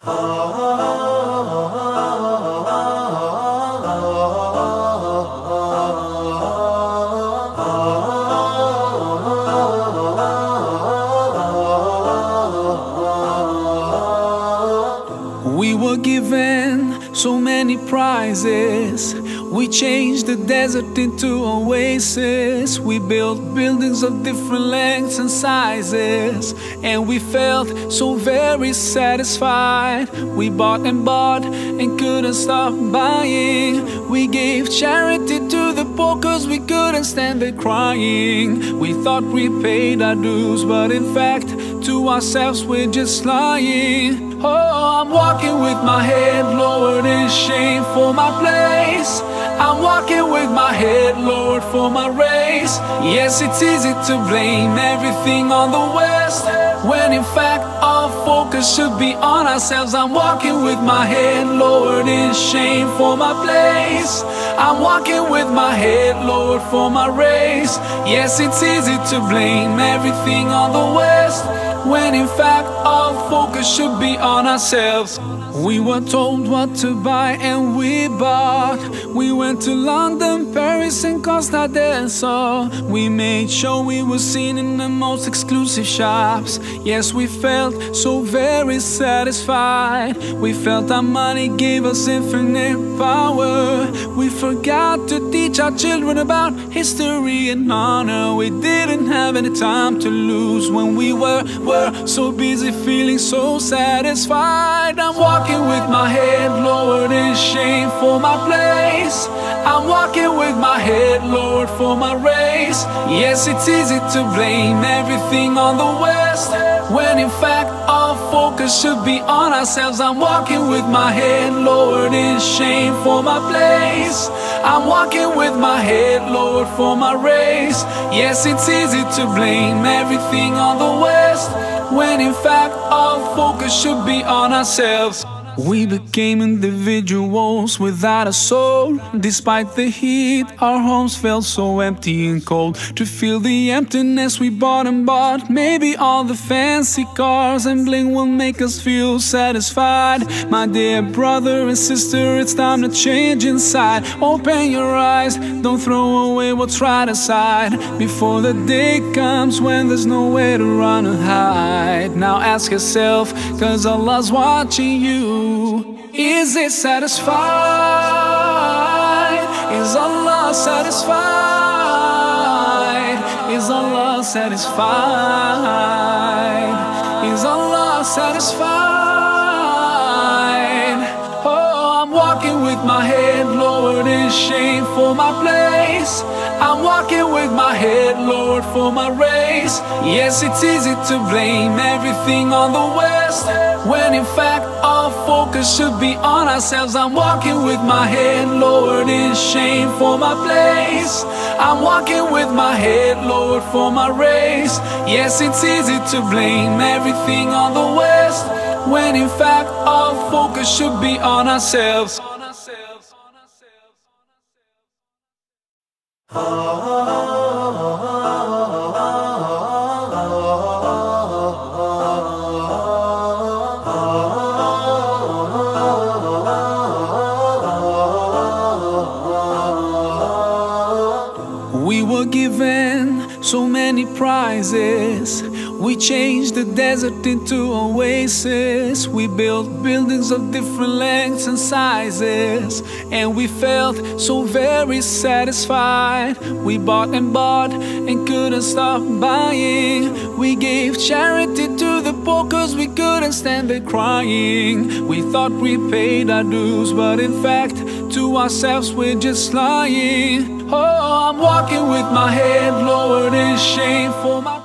We were given so many prizes. We changed the desert into oasis. We built buildings of different lengths and sizes. And we felt so very satisfied. We bought and bought and couldn't stop buying. We gave charity to the poor cause we couldn't stand the crying. We thought we paid our dues, but in fact, to ourselves we're just lying. Oh, I'm walking with my head lowered in shame for my place. I'm walking with my head lowered for my race. Yes, it's easy to blame everything on the West. When in fact, our focus should be on ourselves. I'm walking with my head lowered in shame for my place. I'm walking with my head lowered for my race. Yes, it's easy to blame everything on the West. When in fact, our focus should be on ourselves. We were told what to buy and we bought. We went to London, Paris, and Costa del Sol. We made sure we were seen in the most exclusive shops. Yes, we felt so very satisfied. We felt our money gave us infinite power. We forgot teach our children about history and honor. We didn't have any time to lose when we were, were so busy feeling so satisfied. I'm walking with my head lowered in shame for my place. I'm walking with my head lowered for my race. Yes, it's easy to blame everything on the West. When in fact, our focus should be on ourselves. I'm walking with my head lowered in shame for my place. I'm walking with my head lowered for my race. Yes, it's easy to blame everything on the West. When in fact, our focus should be on ourselves. We became individuals without a soul. Despite the heat, our homes felt so empty and cold. To feel the emptiness we bought and bought, maybe all the fancy cars and bling will make us feel satisfied. My dear brother and sister, it's time to change inside. Open your eyes, don't throw away what's right aside. Before the day comes when there's nowhere to run or hide. Now ask yourself, cause Allah's watching you. Is it satisfied? Is Allah satisfied? Is Allah satisfied? Is Allah satisfied? Oh, I'm walking with my head lowered in shame for my I'm walking with my head lowered for my race. Yes, it's easy to blame everything on the West. When in fact, our focus should be on ourselves. I'm walking with my head lowered in shame for my place. I'm walking with my head lowered for my race. Yes, it's easy to blame everything on the West. When in fact, our focus should be on ourselves ha, ha, ha. We were given so many prizes. We changed the desert into oasis. We built buildings of different lengths and sizes. And we felt so very satisfied. We bought and bought and couldn't stop buying. We gave charity to the poor cause we couldn't stand the crying. We thought we paid our dues, but in fact, to ourselves we're just lying. Oh, I'm walking with my head lowered in shame for my